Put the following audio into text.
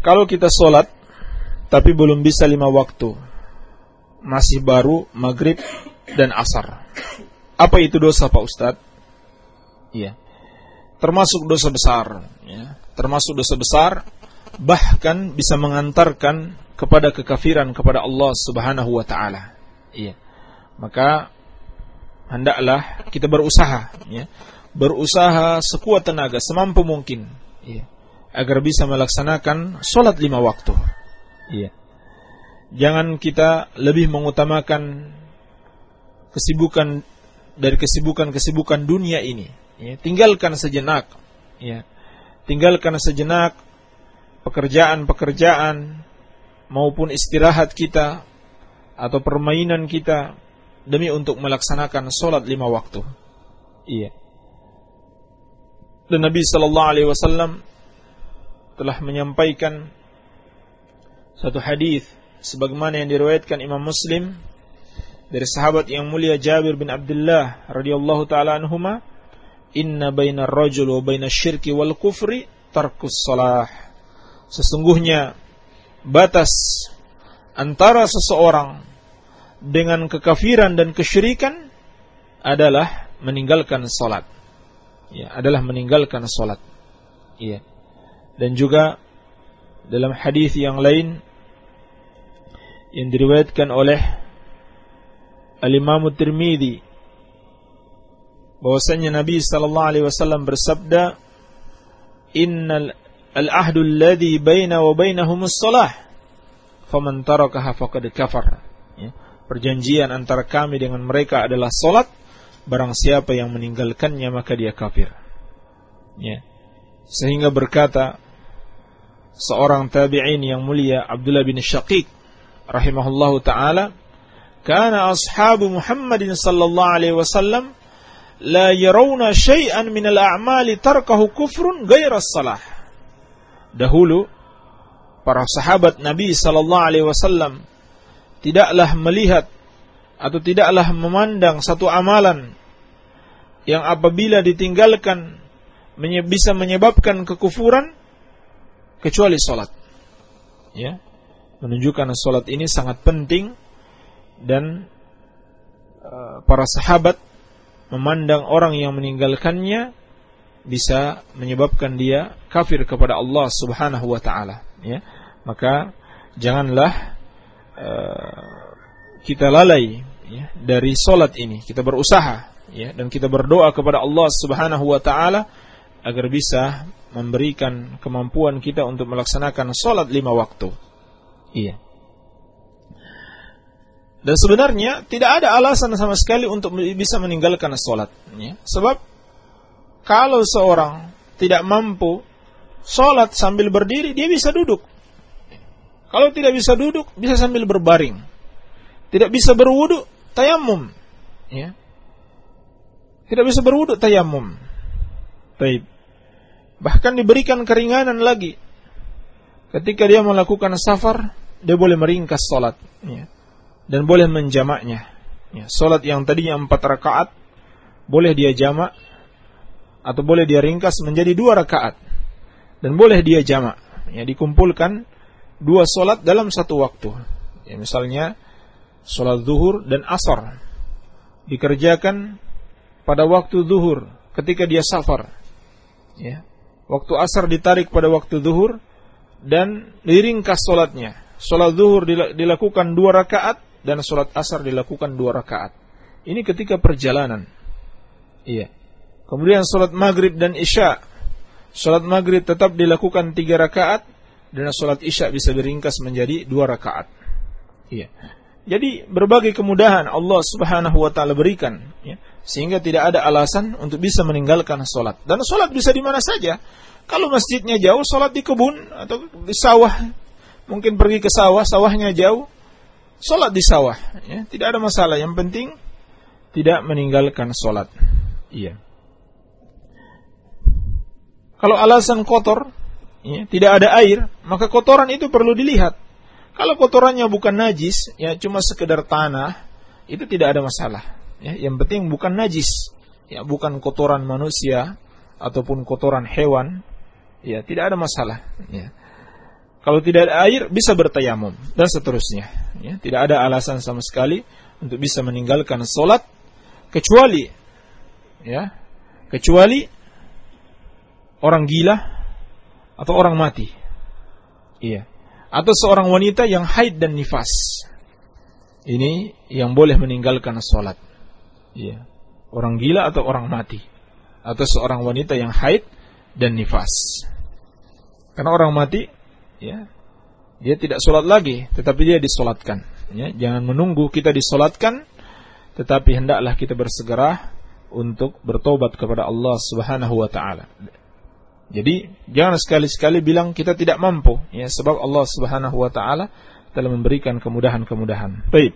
Kalau kita sholat tapi belum bisa lima waktu, masih baru maghrib dan asar. Apa itu dosa Pak Ustadz? Iya. Termasuk dosa besar. Ya. Termasuk dosa besar, bahkan bisa mengantarkan kepada kekafiran kepada Allah Subhanahu wa taala. Iya. Maka hendaklah kita berusaha ya. Berusaha sekuat tenaga semampu mungkin ya. Agar bisa melaksanakan sholat lima waktu. Iya. Jangan kita lebih mengutamakan kesibukan dari kesibukan-kesibukan dunia ini. Ya. Tinggalkan sejenak. Ya. Tinggalkan sejenak pekerjaan-pekerjaan maupun istirahat kita atau permainan kita demi untuk melaksanakan sholat lima waktu. Iya. Dan Nabi Sallallahu Alaihi Wasallam telah menyampaikan satu hadis sebagaimana yang diriwayatkan Imam Muslim dari sahabat yang mulia Jabir bin Abdullah radhiyallahu taala anhuma inna bainar rajul wa bainasy syirki wal kufri tarkus salah sesungguhnya batas antara seseorang dengan kekafiran dan kesyirikan adalah meninggalkan salat. Ya, adalah meninggalkan salat. Iya. Dan juga dalam hadis yang lain yang diriwayatkan oleh Al-Imam Tirmidzi bahwasanya Nabi sallallahu alaihi wasallam bersabda innal al-ahdu alladhi baina wa bainahum as-salah faman tarakaha faqad kafar ya. perjanjian antara kami dengan mereka adalah salat barang siapa yang meninggalkannya maka dia kafir ya sehingga berkata seorang tabi'in yang mulia Abdullah bin Syaqiq rahimahullahu taala kana ashabu Muhammadin sallallahu alaihi wasallam la yarawna syai'an min al-a'mali tarkahu kufrun ghairas salah. Dahulu para sahabat Nabi sallallahu alaihi wasallam tidaklah melihat atau tidaklah memandang satu amalan yang apabila ditinggalkan bisa menyebabkan kekufuran kecuali salat. Ya. Menunjukkan salat ini sangat penting dan uh, para sahabat memandang orang yang meninggalkannya bisa menyebabkan dia kafir kepada Allah Subhanahu wa taala ya maka janganlah uh, kita lalai ya, dari solat ini kita berusaha ya dan kita berdoa kepada Allah Subhanahu wa taala agar bisa memberikan kemampuan kita untuk melaksanakan solat lima waktu iya dan sebenarnya tidak ada alasan sama sekali untuk bisa meninggalkan solat ya. sebab kalau seorang tidak mampu sholat sambil berdiri, dia bisa duduk. Kalau tidak bisa duduk, bisa sambil berbaring. Tidak bisa berwudu, tayamum. Ya. Tidak bisa berwudu, tayamum. Baik. Bahkan diberikan keringanan lagi. Ketika dia melakukan safar, dia boleh meringkas sholat. Ya. Dan boleh menjamaknya. Ya. Sholat yang tadinya empat rakaat, boleh dia jamak atau boleh dia ringkas menjadi dua rakaat dan boleh dia jamak ya dikumpulkan dua solat dalam satu waktu ya misalnya solat zuhur dan asar dikerjakan pada waktu zuhur ketika dia safar ya waktu asar ditarik pada waktu zuhur dan diringkas solatnya solat zuhur dilakukan dua rakaat dan solat asar dilakukan dua rakaat ini ketika perjalanan iya Kemudian sholat maghrib dan isya. Sholat maghrib tetap dilakukan tiga rakaat dan sholat isya bisa diringkas menjadi dua rakaat. Iya. Jadi berbagai kemudahan Allah Subhanahu wa taala berikan ya, sehingga tidak ada alasan untuk bisa meninggalkan sholat. Dan sholat bisa di mana saja. Kalau masjidnya jauh, sholat di kebun atau di sawah. Mungkin pergi ke sawah, sawahnya jauh, sholat di sawah. Ya, tidak ada masalah. Yang penting tidak meninggalkan sholat. Iya. Kalau alasan kotor, ya, tidak ada air, maka kotoran itu perlu dilihat. Kalau kotorannya bukan najis, ya cuma sekedar tanah, itu tidak ada masalah. Ya, yang penting bukan najis, ya bukan kotoran manusia ataupun kotoran hewan, ya tidak ada masalah. Ya. Kalau tidak ada air bisa bertayamum dan seterusnya. Ya, tidak ada alasan sama sekali untuk bisa meninggalkan solat kecuali ya kecuali orang gila atau orang mati. Iya. Atau seorang wanita yang haid dan nifas. Ini yang boleh meninggalkan sholat. Iya. Orang gila atau orang mati. Atau seorang wanita yang haid dan nifas. Karena orang mati, ya, dia tidak sholat lagi, tetapi dia disolatkan. Ya, jangan menunggu kita disolatkan, tetapi hendaklah kita bersegera untuk bertobat kepada Allah Subhanahu wa taala. Jadi jangan sekali-sekali bilang kita tidak mampu, ya sebab Allah Subhanahu wa taala telah memberikan kemudahan-kemudahan. Baik.